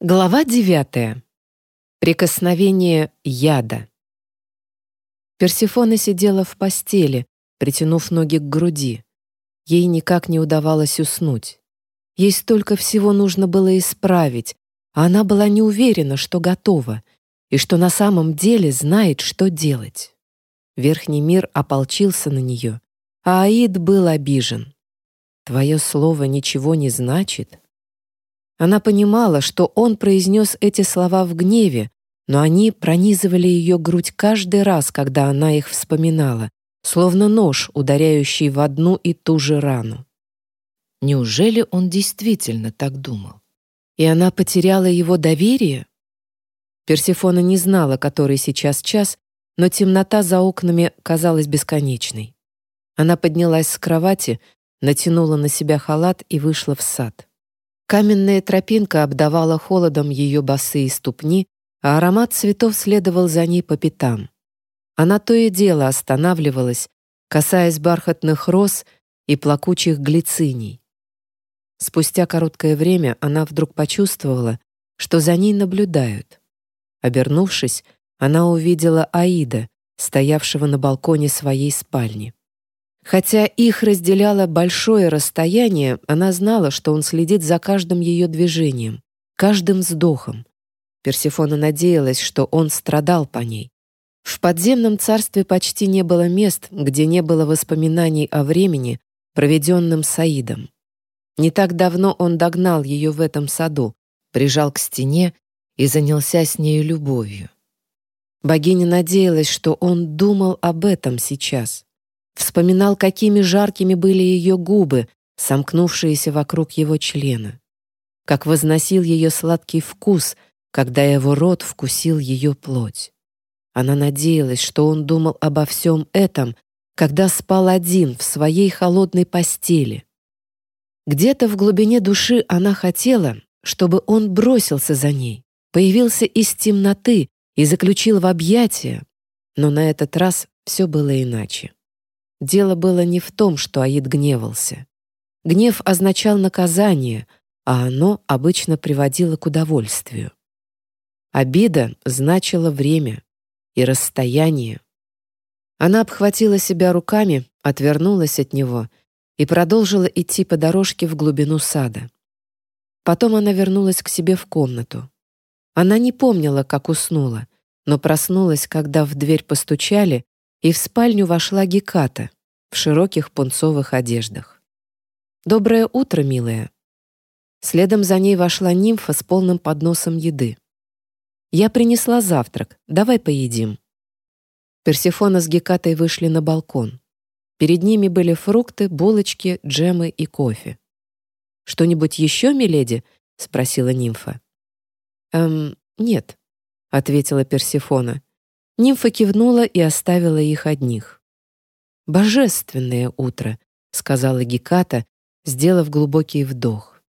Глава девятая. Прикосновение яда. Персефона сидела в постели, притянув ноги к груди. Ей никак не удавалось уснуть. Ей столько всего нужно было исправить, а она была не уверена, что готова, и что на самом деле знает, что делать. Верхний мир ополчился на нее, а Аид был обижен. «Твое слово ничего не значит», она понимала, что он произнес эти слова в гневе, но они пронизывали ее грудь каждый раз, когда она их вспоминала, словно нож, ударяющий в одну и ту же рану. Неужели он действительно так думал? И она потеряла его доверие? Персефона не знала, который сейчас час, но темнота за окнами казалась бесконечной. Она поднялась с кровати, натянула на себя халат и вышла в сад. Каменная тропинка обдавала холодом ее босые ступни, а аромат цветов следовал за ней по пятам. Она то и дело останавливалась, касаясь бархатных роз и плакучих глициний. Спустя короткое время она вдруг почувствовала, что за ней наблюдают. Обернувшись, она увидела Аида, стоявшего на балконе своей спальни. Хотя их разделяло большое расстояние, она знала, что он следит за каждым ее движением, каждым вздохом. Персефона надеялась, что он страдал по ней. В подземном царстве почти не было мест, где не было воспоминаний о времени, проведенном Саидом. Не так давно он догнал ее в этом саду, прижал к стене и занялся с нею любовью. Богиня надеялась, что он думал об этом сейчас. Вспоминал, какими жаркими были ее губы, сомкнувшиеся вокруг его члена. Как возносил ее сладкий вкус, когда его рот вкусил ее плоть. Она надеялась, что он думал обо всем этом, когда спал один в своей холодной постели. Где-то в глубине души она хотела, чтобы он бросился за ней, появился из темноты и заключил в объятия, но на этот раз все было иначе. Дело было не в том, что Аид гневался. Гнев означал наказание, а оно обычно приводило к удовольствию. Обида значила время и расстояние. Она обхватила себя руками, отвернулась от него и продолжила идти по дорожке в глубину сада. Потом она вернулась к себе в комнату. Она не помнила, как уснула, но проснулась, когда в дверь постучали, и в спальню вошла Геката в широких пунцовых одеждах. «Доброе утро, милая!» Следом за ней вошла нимфа с полным подносом еды. «Я принесла завтрак, давай поедим». Персефона с Гекатой вышли на балкон. Перед ними были фрукты, булочки, джемы и кофе. «Что-нибудь еще, миледи?» — спросила нимфа. «Эм, нет», — ответила Персефона. Нимфа кивнула и оставила их одних. «Божественное утро», — сказала Геката, сделав глубокий вдох.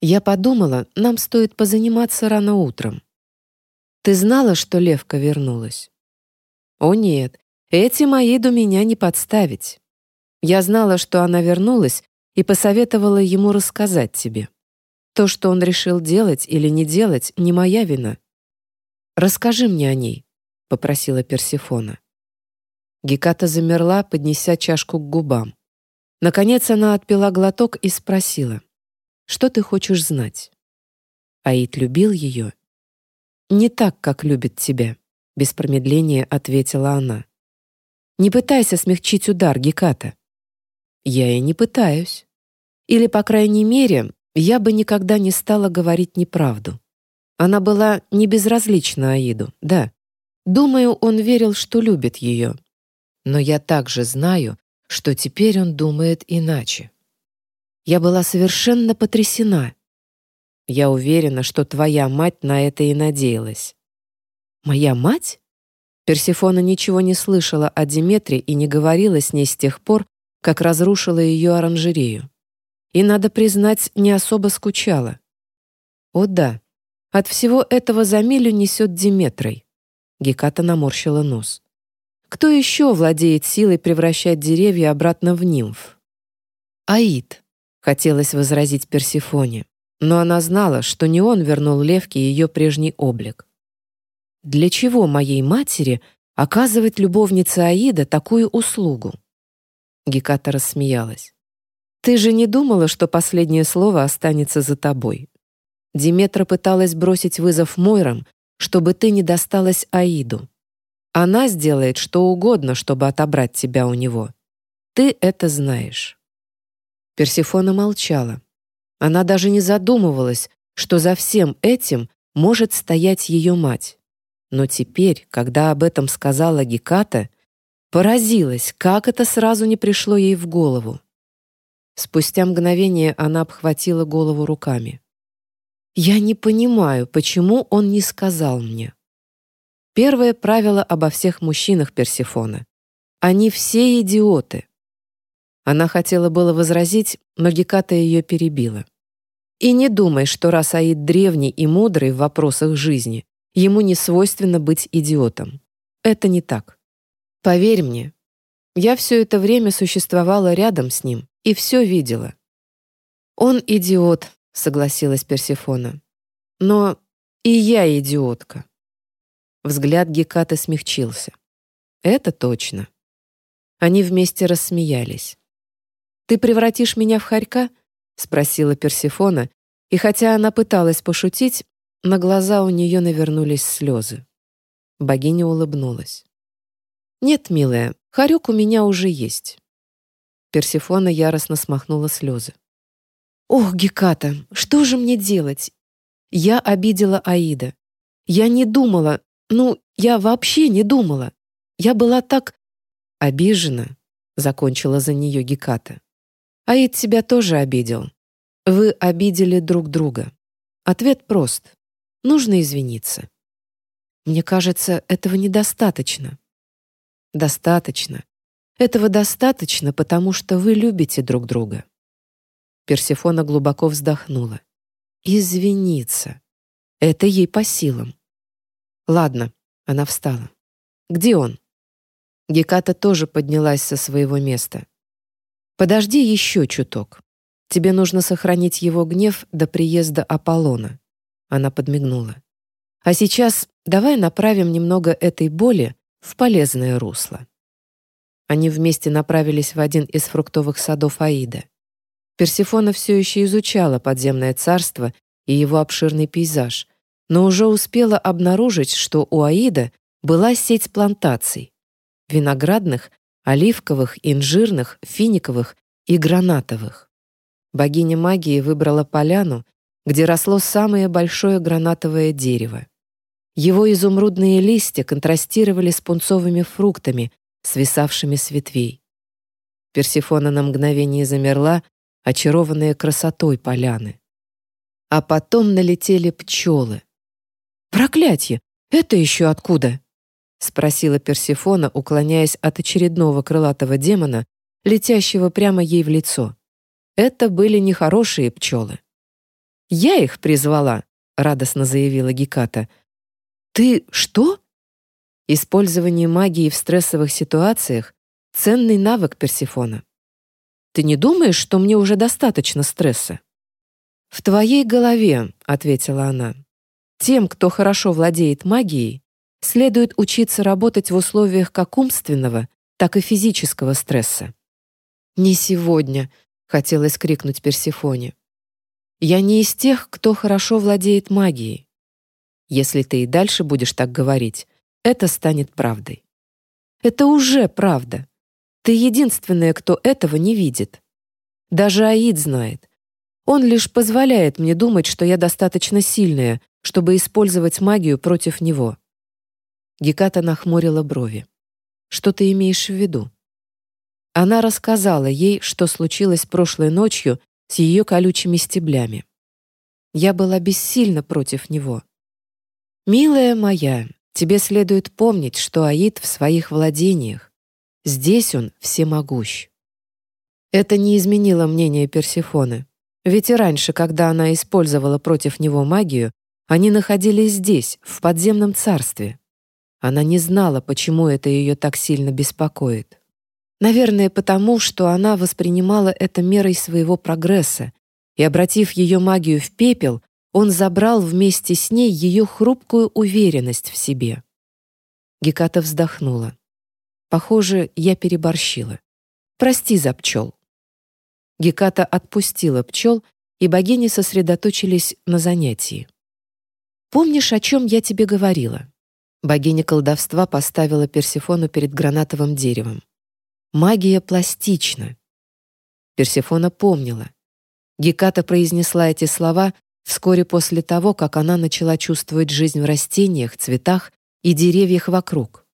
«Я подумала, нам стоит позаниматься рано утром». «Ты знала, что Левка вернулась?» «О нет, эти мои до меня не подставить. Я знала, что она вернулась, и посоветовала ему рассказать тебе. То, что он решил делать или не делать, не моя вина. Расскажи мне о ней попросила Персефона. Геката замерла, поднеся чашку к губам. Наконец она отпила глоток и спросила: "Что ты хочешь знать?" Аид любил ее. "Не так, как любит тебя", без промедления ответила она. "Не пытайся смягчить удар, Геката". "Я и не пытаюсь. Или, по крайней мере, я бы никогда не стала говорить неправду. Она была не безразлична Аиду, да. Думаю, он верил, что любит ее. Но я также знаю, что теперь он думает иначе. Я была совершенно потрясена. Я уверена, что твоя мать на это и надеялась. Моя мать? Персефона ничего не слышала о Диметре и не говорила с ней с тех пор, как разрушила ее оранжерею. И, надо признать, не особо скучала. О да, от всего этого за милю несет Диметрой. Геката наморщила нос. Кто еще владеет силой превращать деревья обратно в нимф? Аид, хотелось возразить Персефоне, Но она знала, что не он вернул Левке ее прежний облик. Для чего моей матери оказывать любовнице Аида такую услугу? Геката рассмеялась. «Ты же не думала, что последнее слово останется за тобой?» Диметра пыталась бросить вызов Мойрам, чтобы ты не досталась Аиду. Она сделает что угодно, чтобы отобрать тебя у него. Ты это знаешь». Персифона молчала. Она даже не задумывалась, что за всем этим может стоять ее мать. Но теперь, когда об этом сказала Геката, поразилась, как это сразу не пришло ей в голову. Спустя мгновение она обхватила голову руками. «Я не понимаю, почему он не сказал мне». Первое правило обо всех мужчинах Персифона. Они все идиоты. Она хотела было возразить, но Геката ее перебила. И не думай, что раз Аид древний и мудрый в вопросах жизни, ему не свойственно быть идиотом. Это не так. Поверь мне, я все это время существовала рядом с ним и все видела. «Он идиот», — согласилась Персифона. «Но и я идиотка». Взгляд Гекаты смягчился. «Это точно». Они вместе рассмеялись. «Ты превратишь меня в хорька?» — спросила Персифона, и хотя она пыталась пошутить, на глаза у нее навернулись слезы. Богиня улыбнулась. «Нет, милая, хорек у меня уже есть». Персифона яростно смахнула слезы. «Ох, Геката, что же мне делать? Я обидела Аида. Я не думала, ну, я вообще не думала. Я была так обижена, закончила за нее Геката. Аид себя тоже обидел. Вы обидели друг друга. Ответ прост. Нужно извиниться. Мне кажется, этого недостаточно. Достаточно. Этого достаточно, потому что вы любите друг друга. Персефона глубоко вздохнула. Извиниться. Это ей по силам. Ладно, она встала. Где он? Геката тоже поднялась со своего места. «Подожди еще чуток. Тебе нужно сохранить его гнев до приезда Аполлона». Она подмигнула. «А сейчас давай направим немного этой боли в полезное русло». Они вместе направились в один из фруктовых садов Аида. Персифона все еще изучала подземное царство и его обширный пейзаж, но уже успела обнаружить, что у Аида была сеть плантаций виноградных, оливковых, инжирных, финиковых и гранатовых. Богиня магии выбрала поляну, где росло самое большое гранатовое дерево. Его изумрудные листья контрастировали с пунцовыми фруктами, свисавшими с ветвей. Персифона на мгновение замерла, очарованная красотой поляны. А потом налетели пчелы. «Проклятье! Это еще откуда?» — спросила Персифона, уклоняясь от очередного крылатого демона, летящего прямо ей в лицо. Это были нехорошие пчелы. «Я их призвала», — радостно заявила Геката. «Ты что?» Использование магии в стрессовых ситуациях — ценный навык Персифона. «Ты не думаешь, что мне уже достаточно стресса?» «В твоей голове», — ответила она. «Тем, кто хорошо владеет магией, следует учиться работать в условиях как умственного, так и физического стресса. «Не сегодня», — хотелось крикнуть Персифоне. «Я не из тех, кто хорошо владеет магией. Если ты и дальше будешь так говорить, это станет правдой. Это уже правда. Ты единственная, кто этого не видит. Даже Аид знает. Он лишь позволяет мне думать, что я достаточно сильная, чтобы использовать магию против него. Геката нахмурила брови. «Что ты имеешь в виду?» Она рассказала ей, что случилось прошлой ночью с ее колючими стеблями. Я была бессильна против него. «Милая моя, тебе следует помнить, что Аид в своих владениях. Здесь он всемогущ». Это не изменило мнение Персифоны. Ведь и раньше, когда она использовала против него магию, они находились здесь, в подземном царстве. Она не знала, почему это ее так сильно беспокоит. Наверное, потому, что она воспринимала это мерой своего прогресса и, обратив ее магию в пепел, он забрал вместе с ней ее хрупкую уверенность в себе. Геката вздохнула. Похоже, я переборщила. Прости за пчел. Геката отпустила пчел, и богини сосредоточились на занятии. «Помнишь, о чем я тебе говорила?» Богиня колдовства поставила Персефону перед гранатовым деревом. «Магия пластична». Персефона помнила. Геката произнесла эти слова вскоре после того, как она начала чувствовать жизнь в растениях, цветах и деревьях вокруг.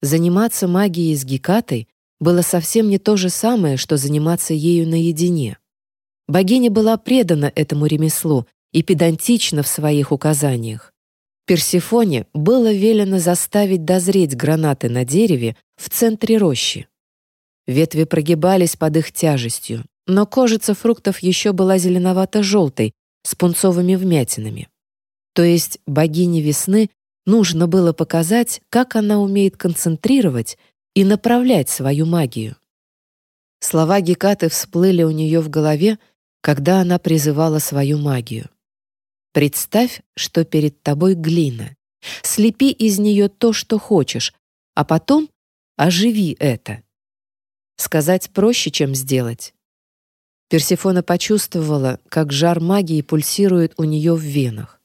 Заниматься магией с Гекатой было совсем не то же самое, что заниматься ею наедине. Богиня была предана этому ремеслу и педантична в своих указаниях. Персифоне было велено заставить дозреть гранаты на дереве в центре рощи. Ветви прогибались под их тяжестью, но кожица фруктов еще была зеленовато-желтой, с пунцовыми вмятинами. То есть богине весны нужно было показать, как она умеет концентрировать и направлять свою магию. Слова Гекаты всплыли у нее в голове, когда она призывала свою магию. «Представь, что перед тобой глина. Слепи из нее то, что хочешь, а потом оживи это». Сказать проще, чем сделать. Персефона почувствовала, как жар магии пульсирует у нее в венах.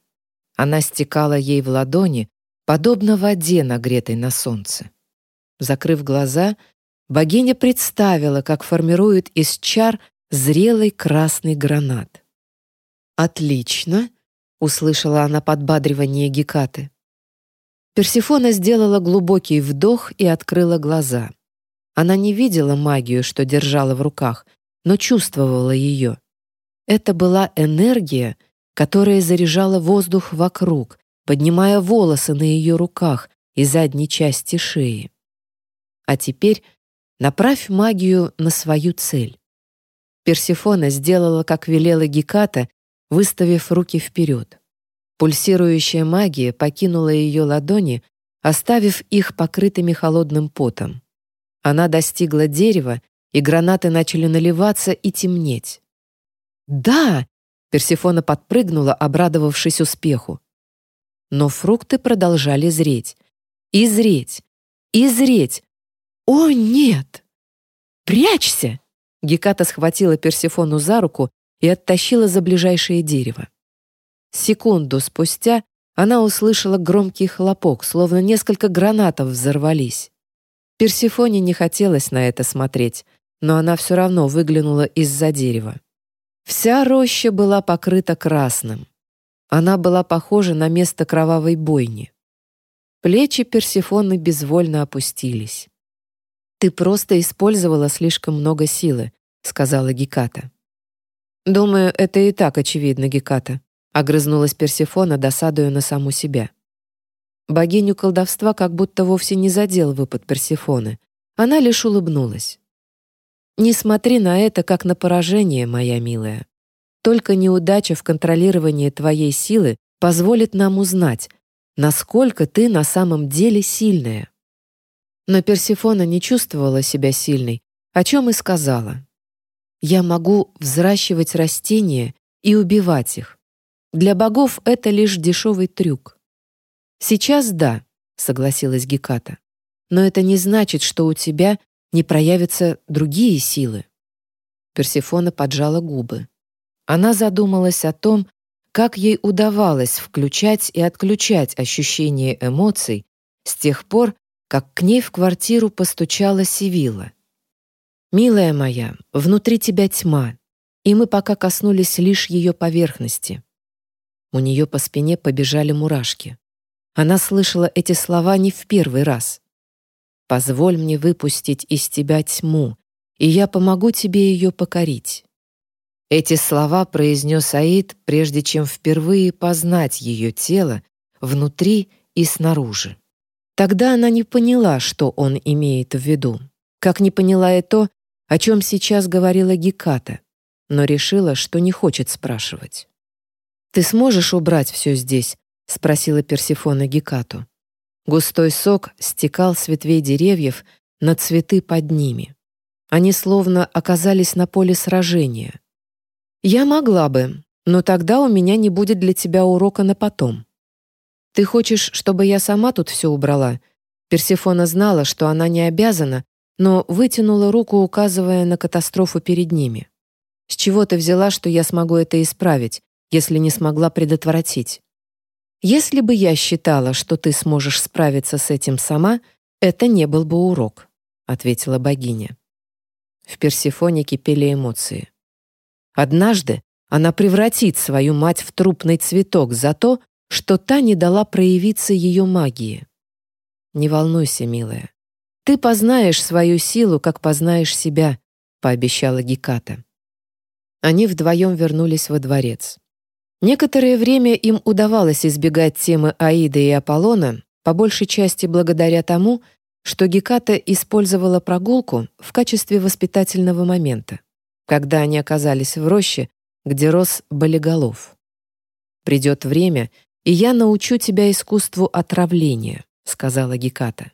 Она стекала ей в ладони, подобно воде, нагретой на солнце. Закрыв глаза, богиня представила, как формирует из чар зрелый красный гранат. «Отлично!» — услышала она подбадривание Гекаты. Персефона сделала глубокий вдох и открыла глаза. Она не видела магию, что держала в руках, но чувствовала ее. Это была энергия, которая заряжала воздух вокруг, поднимая волосы на ее руках и задней части шеи. А теперь направь магию на свою цель. Персефона сделала, как велела Геката, выставив руки вперед. Пульсирующая магия покинула ее ладони, оставив их покрытыми холодным потом. Она достигла дерева и гранаты начали наливаться и темнеть. «Да!» — Персефона подпрыгнула, обрадовавшись успеху. Но фрукты продолжали зреть. И зреть. И зреть. «О, нет!» «Прячься!» Геката схватила Персефону за руку и оттащила за ближайшее дерево. Секунду спустя она услышала громкий хлопок, словно несколько гранатов взорвались. Персефоне не хотелось на это смотреть но она все равно выглянула из-за дерева. Вся роща была покрыта красным. Она была похожа на место кровавой бойни. Плечи Персефоны безвольно опустились. «Ты просто использовала слишком много силы», — сказала Геката. «Думаю, это и так очевидно, Геката», — огрызнулась Персефона, досадуя на саму себя. Богиню колдовства как будто вовсе не задел выпад Персефоны. Она лишь улыбнулась. Не смотри на это как на поражение, моя милая. Только неудача в контролировании твоей силы позволит нам узнать, насколько ты на самом деле сильная. Но Персефона не чувствовала себя сильной, о чем и сказала. Я могу взращивать растения и убивать их. Для богов это лишь дешевый трюк. Сейчас да, согласилась Геката. Но это не значит, что у тебя не проявятся другие силы. Персефона поджала губы. Она задумалась о том, как ей удавалось включать и отключать ощущение эмоций с тех пор, как к ней в квартиру постучала Сивила. «Милая моя, внутри тебя тьма, и мы пока коснулись лишь ее поверхности». У нее по спине побежали мурашки. Она слышала эти слова не в первый раз. Позволь мне выпустить из тебя тьму, и я помогу тебе ее покорить». Эти слова произнес Аид, прежде чем впервые познать ее тело внутри и снаружи. Тогда она не поняла, что он имеет в виду, как не поняла и то, о чем сейчас говорила Геката, но решила, что не хочет спрашивать. «Ты сможешь убрать все здесь?» — спросила Персифона Гекату. Густой сок стекал с ветвей деревьев на цветы под ними. Они словно оказались на поле сражения. «Я могла бы, но тогда у меня не будет для тебя урока на потом. Ты хочешь, чтобы я сама тут все убрала?» Персефона знала, что она не обязана, но вытянула руку, указывая на катастрофу перед ними. «С чего ты взяла, что я смогу это исправить, если не смогла предотвратить?» «Если бы я считала, что ты сможешь справиться с этим сама, это не был бы урок», — ответила богиня. В Персефоне кипели эмоции. Однажды она превратит свою мать в трупный цветок за то, что та не дала проявиться ее магии. «Не волнуйся, милая. Ты познаешь свою силу, как познаешь себя», — пообещала Геката. Они вдвоем вернулись во дворец. Некоторое время им удавалось избегать темы Аида и Аполлона, по большей части благодаря тому, что Геката использовала прогулку в качестве воспитательного момента, когда они оказались в роще, где рос болиголов. «Придет время, и я научу тебя искусству отравления», — сказала Геката.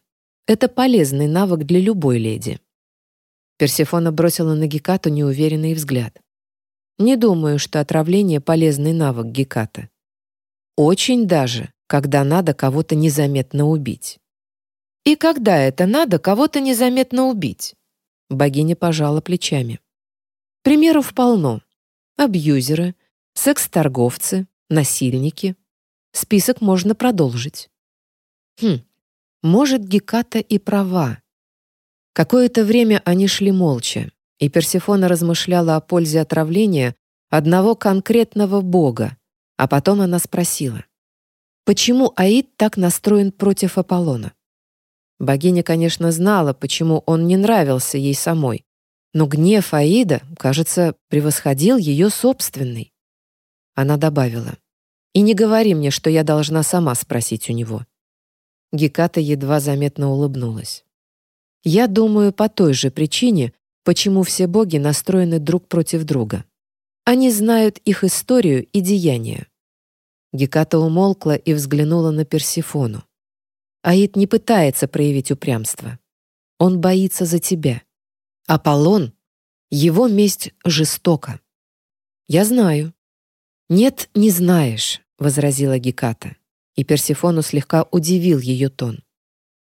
«Это полезный навык для любой леди». Персефона бросила на Гекату неуверенный взгляд. «Не думаю, что отравление — полезный навык Геката. Очень даже, когда надо кого-то незаметно убить». «И когда это надо кого-то незаметно убить?» Богиня пожала плечами. Примеров полно. Абьюзеры, секс-торговцы, насильники. Список можно продолжить. Хм, может, Геката и права. Какое-то время они шли молча, и Персефона размышляла о пользе отравления одного конкретного бога, а потом она спросила, почему Аид так настроен против Аполлона? Богиня, конечно, знала, почему он не нравился ей самой, но гнев Аида, кажется, превосходил ее собственный. Она добавила, «И не говори мне, что я должна сама спросить у него». Геката едва заметно улыбнулась. «Я думаю, по той же причине, почему все боги настроены друг против друга. Они знают их историю и деяния». Геката умолкла и взглянула на Персифону. Аид не пытается проявить упрямство. Он боится за тебя. Аполлон, его месть жестока. Я знаю. Нет, не знаешь, возразила Геката и Персефону слегка удивил ее тон.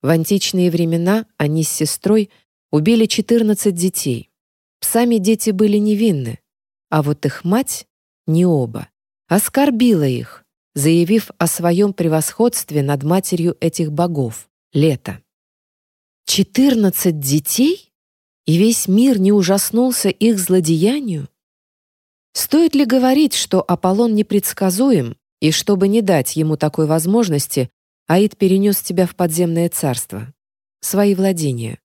В античные времена они с сестрой убили 14 детей. Сами дети были невинны, а вот их мать, не оба, оскорбила их, заявив о своем превосходстве над матерью этих богов — Лето. «Четырнадцать детей? И весь мир не ужаснулся их злодеянию?» Стоит ли говорить, что Аполлон непредсказуем и чтобы не дать ему такой возможности, Аид перенес тебя в подземное царство, свои владения,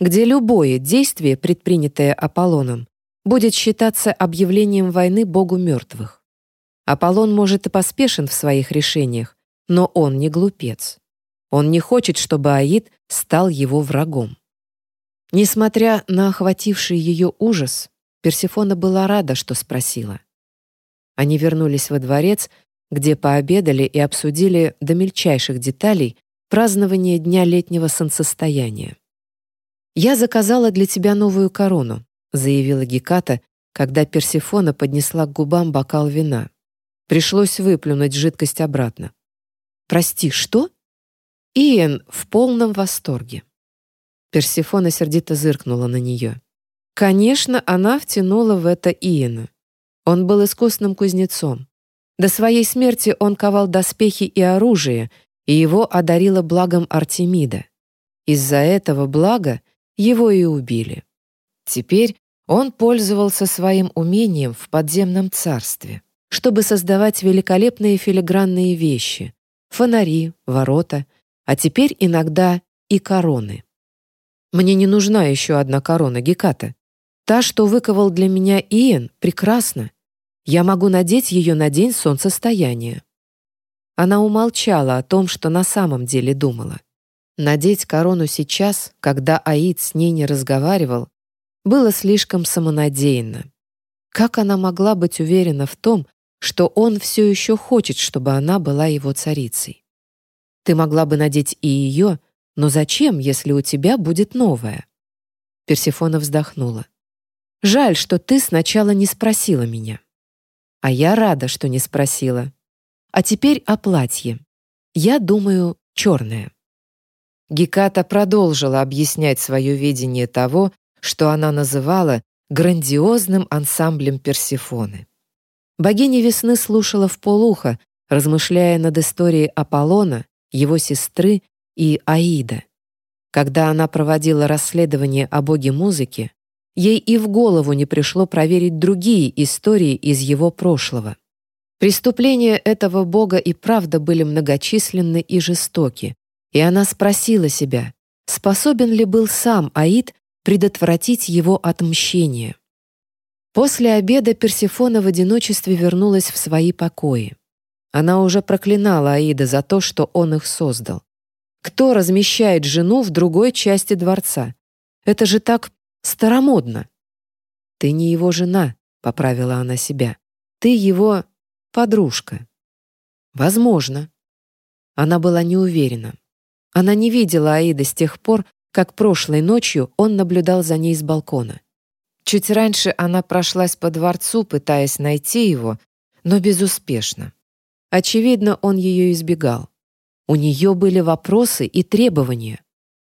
где любое действие, предпринятое Аполлоном, будет считаться объявлением войны богу мертвых. Аполлон может и поспешен в своих решениях, но он не глупец. Он не хочет, чтобы Аид стал его врагом. Несмотря на охвативший ее ужас, Персефона была рада, что спросила. Они вернулись во дворец, где пообедали и обсудили до мельчайших деталей празднование дня летнего солнцестояния. «Я заказала для тебя новую корону», заявила Геката, когда Персефона поднесла к губам бокал вина. Пришлось выплюнуть жидкость обратно. «Прости, что?» Иэн в полном восторге. Персефона сердито зыркнула на нее. Конечно, она втянула в это Иена. Он был искусным кузнецом. До своей смерти он ковал доспехи и оружие, и его одарила благом Артемида. Из-за этого блага его и убили. Теперь он пользовался своим умением в подземном царстве, чтобы создавать великолепные филигранные вещи — фонари, ворота, а теперь иногда и короны. Мне не нужна еще одна корона Геката. Та, что выковал для меня Иен, прекрасна. Я могу надеть ее на день солнцестояния». Она умолчала о том, что на самом деле думала. Надеть корону сейчас, когда Аид с ней не разговаривал, было слишком самонадеянно. Как она могла быть уверена в том, что он все еще хочет, чтобы она была его царицей? Ты могла бы надеть и ее, но зачем, если у тебя будет новая? Персефона вздохнула. Жаль, что ты сначала не спросила меня. А я рада, что не спросила. А теперь о платье. Я думаю, черное. Геката продолжила объяснять свое видение того, что она называла грандиозным ансамблем Персефоны. Богиня весны слушала в полухо, размышляя над историей Аполлона, его сестры и Аида. Когда она проводила расследование о боге музыки, ей и в голову не пришло проверить другие истории из его прошлого. Преступления этого бога и правда были многочисленны и жестоки, и она спросила себя, способен ли был сам Аид предотвратить его отмщение. После обеда Персефона в одиночестве вернулась в свои покои. Она уже проклинала Аида за то, что он их создал. Кто размещает жену в другой части дворца? Это же так старомодно. «Ты не его жена», — поправила она себя. «Ты его подружка». «Возможно». Она была не уверена. Она не видела Аида с тех пор, как прошлой ночью он наблюдал за ней с балкона. Чуть раньше она прошлась по дворцу, пытаясь найти его, но безуспешно. Очевидно, он ее избегал. У нее были вопросы и требования.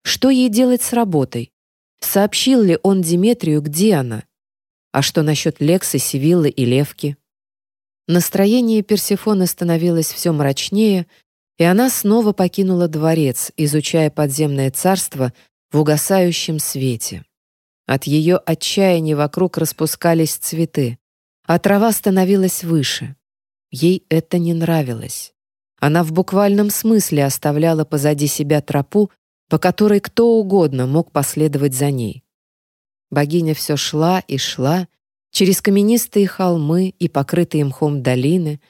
Что ей делать с работой? Сообщил ли он Диметрию, где она? А что насчет Лексы, Сивиллы и Левки? Настроение Персефоны становилось все мрачнее, и она снова покинула дворец, изучая подземное царство в угасающем свете. От ее отчаяния вокруг распускались цветы, а трава становилась выше. Ей это не нравилось. Она в буквальном смысле оставляла позади себя тропу, по которой кто угодно мог последовать за ней. Богиня все шла и шла через каменистые холмы и покрытые мхом долины,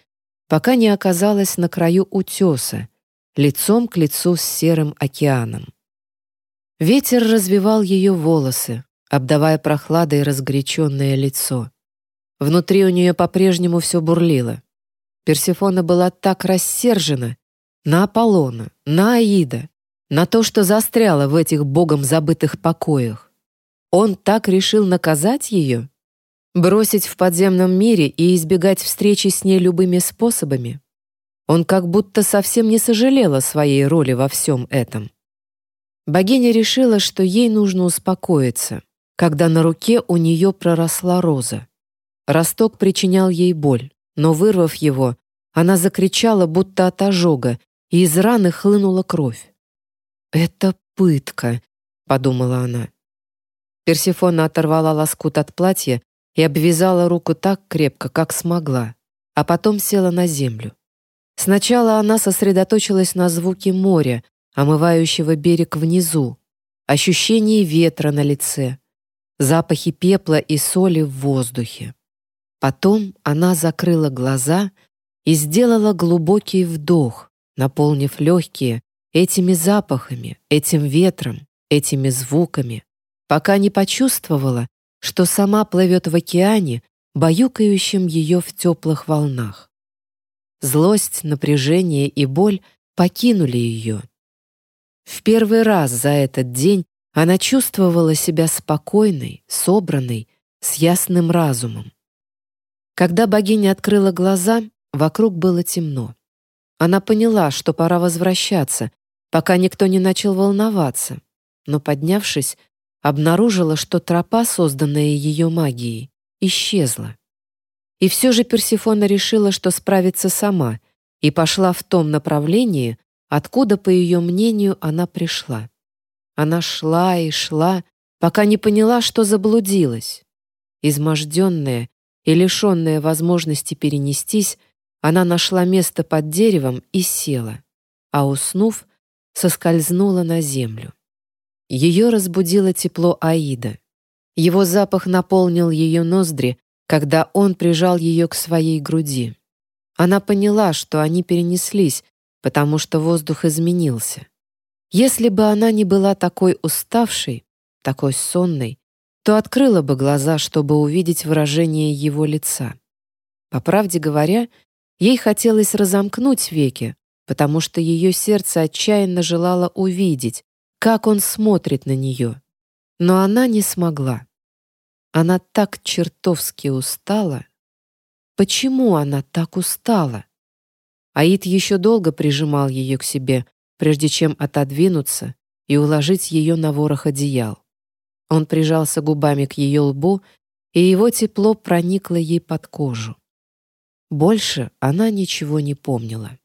пока не оказалась на краю утеса, лицом к лицу с серым океаном. Ветер развивал ее волосы, обдавая прохладой разгоряченное лицо. Внутри у нее по-прежнему все бурлило. Персефона была так рассержена на Аполлона, на Аида, на то, что застряла в этих богом забытых покоях. Он так решил наказать ее? Бросить в подземном мире и избегать встречи с ней любыми способами? Он как будто совсем не сожалел о своей роли во всем этом. Богиня решила, что ей нужно успокоиться, когда на руке у нее проросла роза. Росток причинял ей боль но, вырвав его, она закричала, будто от ожога, и из раны хлынула кровь. «Это пытка», — подумала она. Персифона оторвала лоскут от платья и обвязала руку так крепко, как смогла, а потом села на землю. Сначала она сосредоточилась на звуке моря, омывающего берег внизу, ощущении ветра на лице, запахе пепла и соли в воздухе. Потом она закрыла глаза и сделала глубокий вдох, наполнив легкие этими запахами, этим ветром, этими звуками, пока не почувствовала, что сама плывет в океане, баюкающем ее в теплых волнах. Злость, напряжение и боль покинули ее. В первый раз за этот день она чувствовала себя спокойной, собранной, с ясным разумом. Когда богиня открыла глаза, вокруг было темно. Она поняла, что пора возвращаться, пока никто не начал волноваться, но, поднявшись, обнаружила, что тропа, созданная ее магией, исчезла. И все же Персифона решила, что справится сама, и пошла в том направлении, откуда, по ее мнению, она пришла. Она шла и шла, пока не поняла, что заблудилась. Изможденная и, лишенная возможности перенестись, она нашла место под деревом и села, а, уснув, соскользнула на землю. Ее разбудило тепло Аида. Его запах наполнил ее ноздри, когда он прижал ее к своей груди. Она поняла, что они перенеслись, потому что воздух изменился. Если бы она не была такой уставшей, такой сонной, то открыла бы глаза, чтобы увидеть выражение его лица. По правде говоря, ей хотелось разомкнуть веки, потому что ее сердце отчаянно желало увидеть, как он смотрит на нее. Но она не смогла. Она так чертовски устала. Почему она так устала? Аид еще долго прижимал ее к себе, прежде чем отодвинуться и уложить ее на ворох одеял. Он прижался губами к ее лбу, и его тепло проникло ей под кожу. Больше она ничего не помнила.